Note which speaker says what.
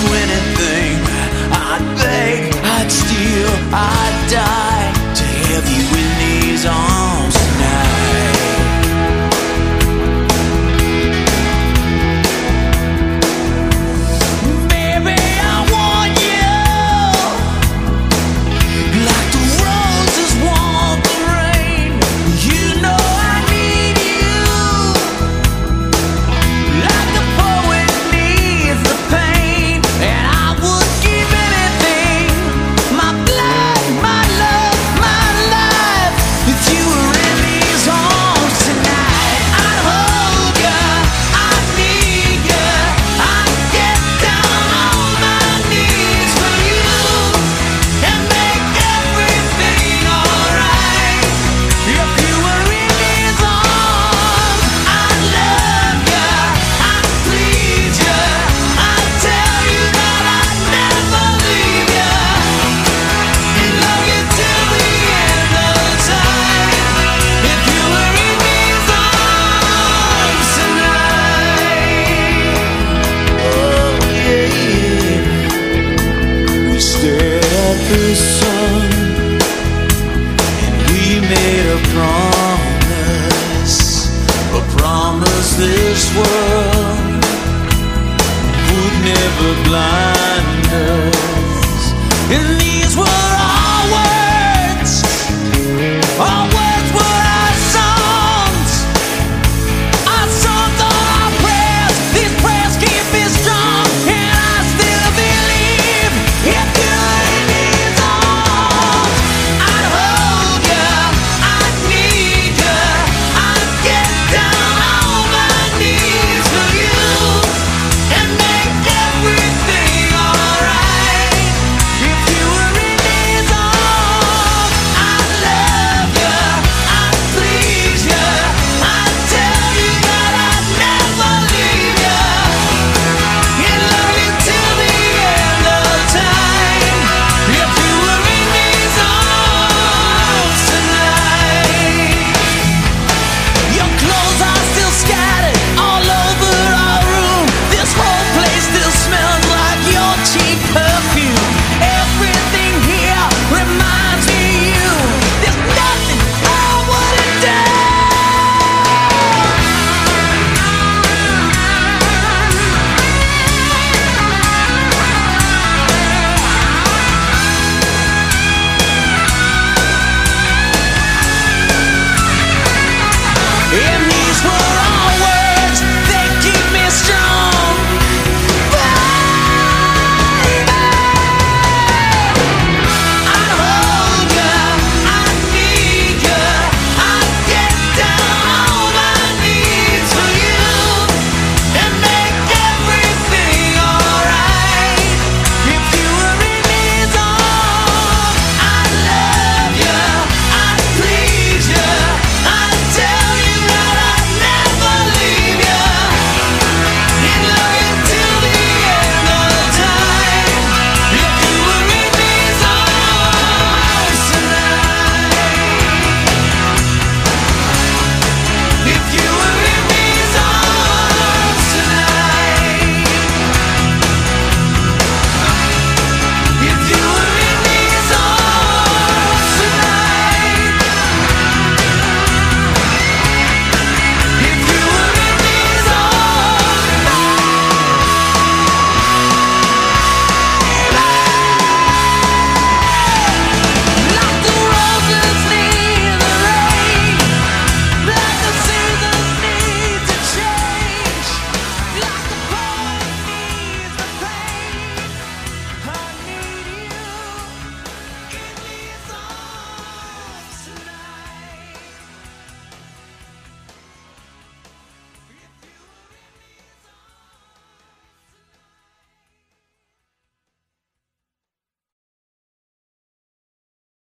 Speaker 1: do anything. this world.